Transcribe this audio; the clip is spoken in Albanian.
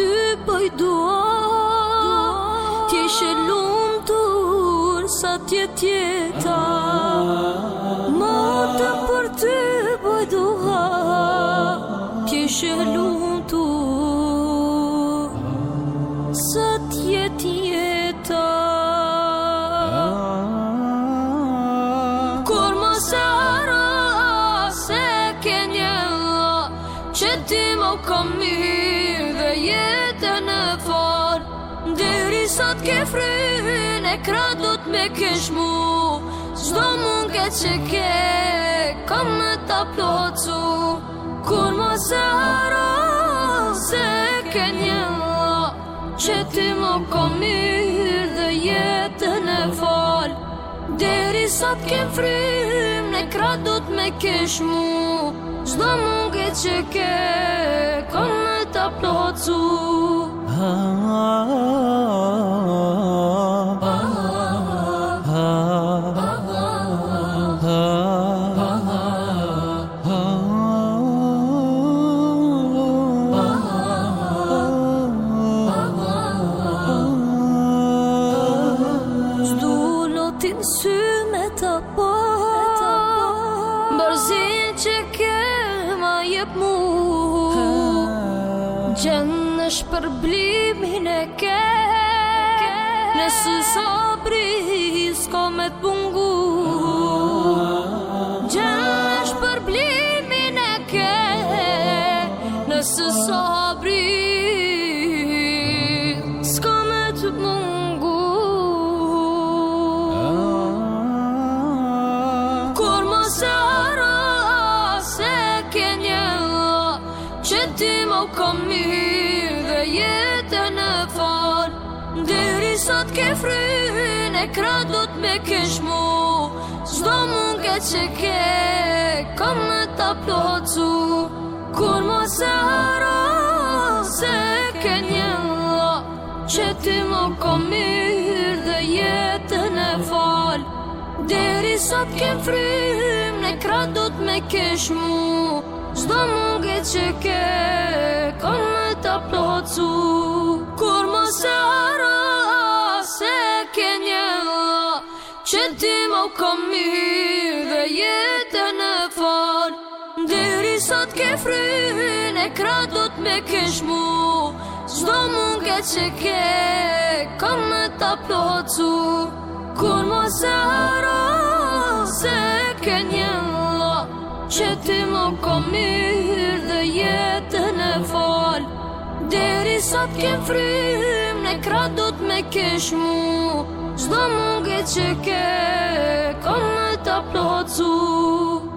Më ndërpër po dua bëjdua, t'je shëllun të unë, sa t'je tjeta Më ndërpër të bëjdua, po t'je shëllun të unë, sa t'je tjeta Kur më se se ke një, që sot ke fryhën e kradut me kesh mu Zdo munget ke që ke, kom me ta plocu Kur më se haro, se ke një la Që ti më kom mirë dhe jetën e fal Deri sot ke fryhën e kradut me kesh mu Zdo munget ke që ke, kom plocu sy me të po Bërzin që ke ma jep mu Gjenë në shpërblimin e ke Nësë sabri s'ko me të bungu kom mirë dhe jetë në falë Diri sot ke fryhën e kradut me kesh Zdo mund ke që ke, kom me të plocu Kur më se haro, se ke një lo Që ti më kom mirë dhe jetë Deri sot kem frim, Ne kradot me kesh mu Zdo munge që ke Kon me ta plocu Kur më se ara Se ke një Që ti më kom mirë Dhe jetë në far Deri sot kem frim, Ne kradot me kesh mu Zdo munge që ke Kon me ta plocu Kur më se Se ke një Që ti më kom Dhe jetën e fol Deri sot kem frim Ne kra me kesh mu Zdo më nge që ke Kom me ta plotësu